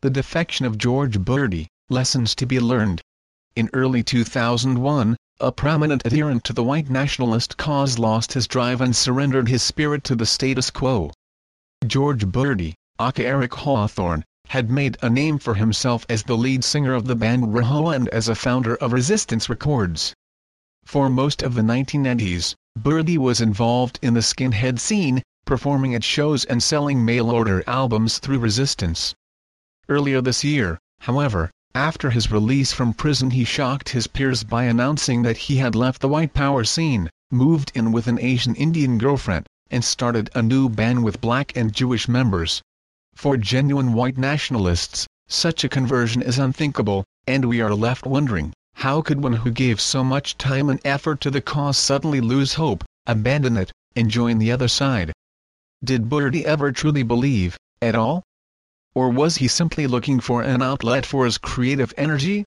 The Defection of George Burdi, Lessons to be Learned. In early 2001, a prominent adherent to the white nationalist cause lost his drive and surrendered his spirit to the status quo. George Burdi, aka Eric Hawthorne, had made a name for himself as the lead singer of the band RaHoWa and as a founder of Resistance Records. For most of the 1990s, Burdi was involved in the skinhead scene, performing at shows and selling mail-order albums through Resistance. Earlier this year, however, after his release from prison he shocked his peers by announcing that he had left the white power scene, moved in with an Asian Indian girlfriend, and started a new band with black and Jewish members. For genuine white nationalists, such a conversion is unthinkable, and we are left wondering, how could one who gave so much time and effort to the cause suddenly lose hope, abandon it, and join the other side? Did Burdi ever truly believe, at all? Or was he simply looking for an outlet for his creative energy?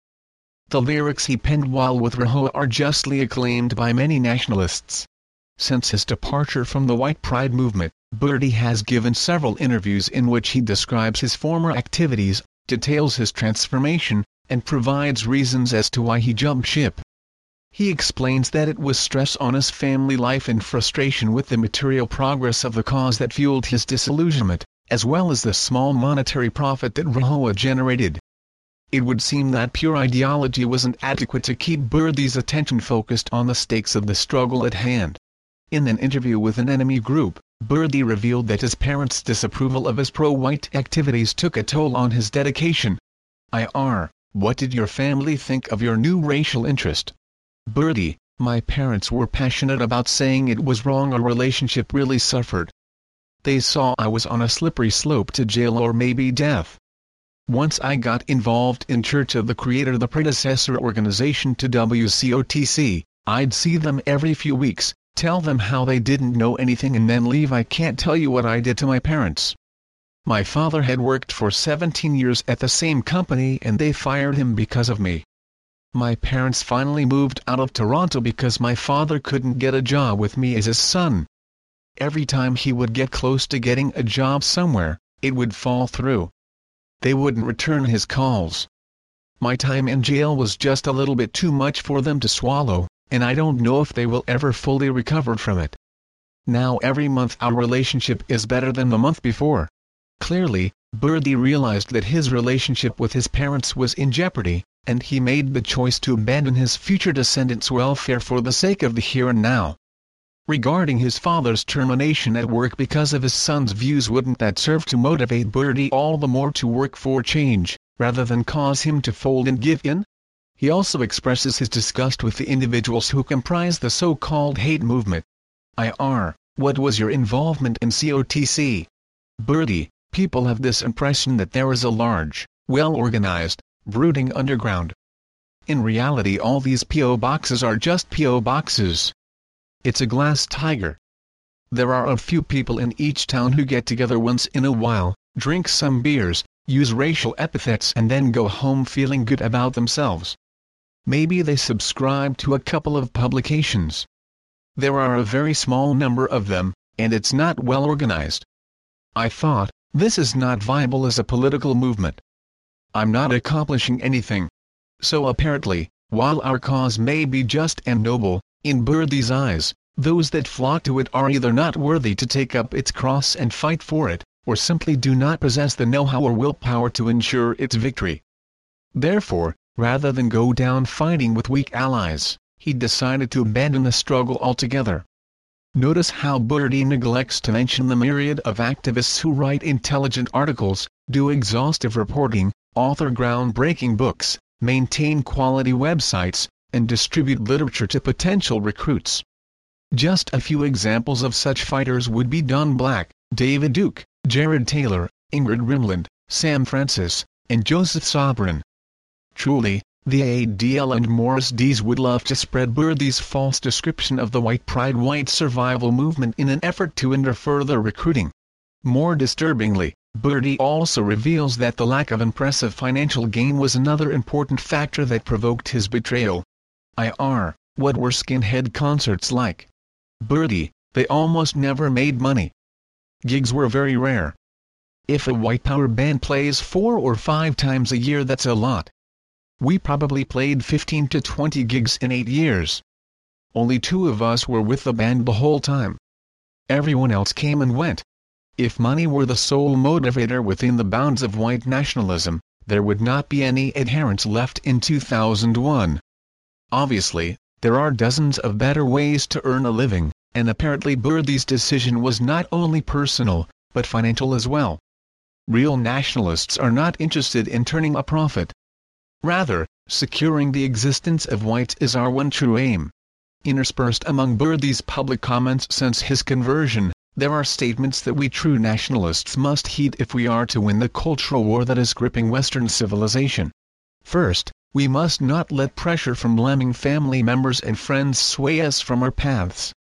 The lyrics he penned while with RaHoWa are justly acclaimed by many nationalists. Since his departure from the white pride movement, Burdi has given several interviews in which he describes his former activities, details his transformation, and provides reasons as to why he jumped ship. He explains that it was stress on his family life and frustration with the material progress of the cause that fueled his disillusionment, as well as the small monetary profit that RaHoWa generated. It would seem that pure ideology wasn't adequate to keep Burdi's attention focused on the stakes of the struggle at hand. In an interview with an enemy group, Burdi revealed that his parents' disapproval of his pro-white activities took a toll on his dedication. IR, what did your family think of your new racial interest? Burdi, my parents were passionate about saying it was wrong our relationship really suffered. They saw I was on a slippery slope to jail or maybe death. Once I got involved in Church of the Creator the predecessor organization to WCOTC, I'd see them every few weeks, tell them how they didn't know anything and then leave I can't tell you what I did to my parents. My father had worked for 17 years at the same company and they fired him because of me. My parents finally moved out of Toronto because my father couldn't get a job with me as his son. Every time he would get close to getting a job somewhere, it would fall through. They wouldn't return his calls. My time in jail was just a little bit too much for them to swallow and I don't know if they will ever fully recover from it. Now every month our relationship is better than the month before. Clearly, Burdi realized that his relationship with his parents was in jeopardy, and he made the choice to abandon his future descendants' welfare for the sake of the here and now. Regarding his father's termination at work because of his son's views wouldn't that serve to motivate Burdi all the more to work for change, rather than cause him to fold and give in? He also expresses his disgust with the individuals who comprise the so-called hate movement. IR, what was your involvement in COTC? Burdi, people have this impression that there is a large, well-organized, brooding underground. In reality all these P.O. boxes are just P.O. boxes. It's a glass tiger. There are a few people in each town who get together once in a while, drink some beers, use racial epithets and then go home feeling good about themselves. Maybe they subscribe to a couple of publications. There are a very small number of them, and it's not well organized. I thought, this is not viable as a political movement. I'm not accomplishing anything. So apparently, while our cause may be just and noble, in Burdi's eyes, those that flock to it are either not worthy to take up its cross and fight for it, or simply do not possess the know-how or willpower to ensure its victory. Therefore, Rather than go down fighting with weak allies, he decided to abandon the struggle altogether. Notice how Burdi neglects to mention the myriad of activists who write intelligent articles, do exhaustive reporting, author groundbreaking books, maintain quality websites, and distribute literature to potential recruits. Just a few examples of such fighters would be Don Black, David Duke, Jared Taylor, Ingrid Rimland, Sam Francis, and Joseph Sobran. Truly, the ADL and Morris Dees would love to spread Burdi's false description of the white pride white survival movement in an effort to hinder further recruiting. More disturbingly, Burdi also reveals that the lack of impressive financial gain was another important factor that provoked his betrayal. IR, what were skinhead concerts like? Burdi, they almost never made money. Gigs were very rare. If a white power band plays four or five times a year that's a lot. We probably played 15 to 20 gigs in 8 years. Only two of us were with the band the whole time. Everyone else came and went. If money were the sole motivator within the bounds of white nationalism, there would not be any adherents left in 2001. Obviously, there are dozens of better ways to earn a living, and apparently Burdi's decision was not only personal, but financial as well. Real nationalists are not interested in turning a profit. Rather, securing the existence of whites is our one true aim. Interspersed among Burdi's public comments since his conversion, there are statements that we true nationalists must heed if we are to win the cultural war that is gripping Western civilization. First, we must not let pressure from lemming family members and friends sway us from our paths.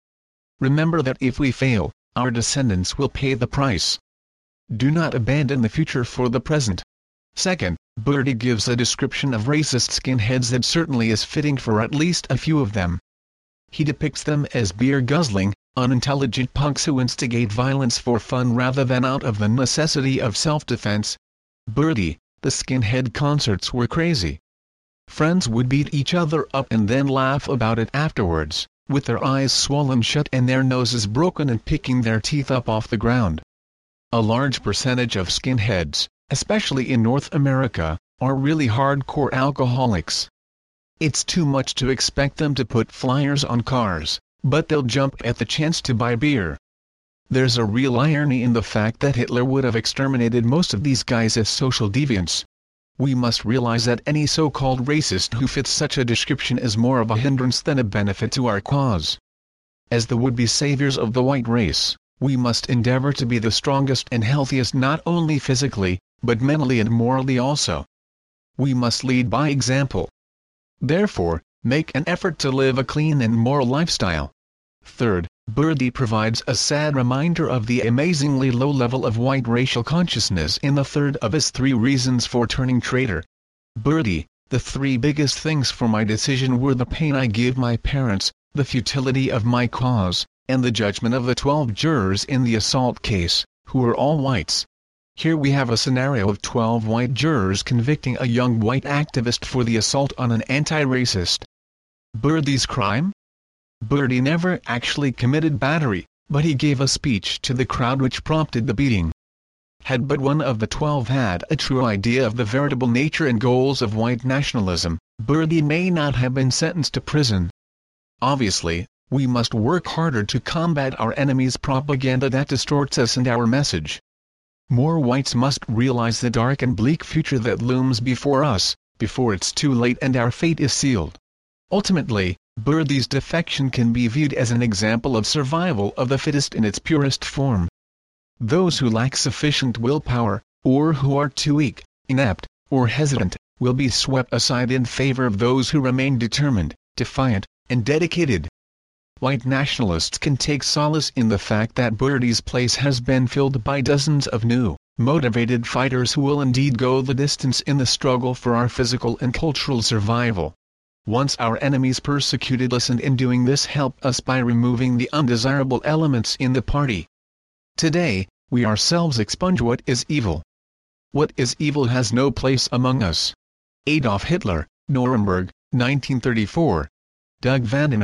Remember that if we fail, our descendants will pay the price. Do not abandon the future for the present. Second, Burdi gives a description of racist skinheads that certainly is fitting for at least a few of them. He depicts them as beer-guzzling, unintelligent punks who instigate violence for fun rather than out of the necessity of self-defense. Burdi, the skinhead concerts were crazy. Friends would beat each other up and then laugh about it afterwards, with their eyes swollen shut and their noses broken and picking their teeth up off the ground. A large percentage of skinheads, especially in North America, are really hardcore alcoholics. It's too much to expect them to put flyers on cars, but they'll jump at the chance to buy beer. There's a real irony in the fact that Hitler would have exterminated most of these guys as social deviants, we must realize that any so-called racist who fits such a description is more of a hindrance than a benefit to our cause. As the would-be saviors of the white race, we must endeavor to be the strongest and healthiest not only physically, but mentally and morally also. We must lead by example. Therefore, make an effort to live a clean and moral lifestyle. Third, Burdi provides a sad reminder of the amazingly low level of white racial consciousness in the third of his three reasons for turning traitor. Burdi, the three biggest things for my decision were the pain I give my parents, the futility of my cause, and the judgment of the 12 jurors in the assault case, who were all whites. Here we have a scenario of 12 white jurors convicting a young white activist for the assault on an anti-racist. Burdi's crime? Burdi never actually committed battery, but he gave a speech to the crowd which prompted the beating. Had but one of the twelve had a true idea of the veritable nature and goals of white nationalism, Burdi may not have been sentenced to prison. Obviously, we must work harder to combat our enemy's propaganda that distorts us and our message. More whites must realize the dark and bleak future that looms before us, before it's too late and our fate is sealed. Ultimately, Burdi's defection can be viewed as an example of survival of the fittest in its purest form. Those who lack sufficient willpower, or who are too weak, inept, or hesitant, will be swept aside in favor of those who remain determined, defiant, and dedicated. White nationalists can take solace in the fact that Burdi's place has been filled by dozens of new, motivated fighters who will indeed go the distance in the struggle for our physical and cultural survival. Once our enemies persecuted us and in doing this helped us by removing the undesirable elements in the party. Today, we ourselves expunge what is evil. What is evil has no place among us. Adolf Hitler, Nuremberg, 1934. Doug Vandeman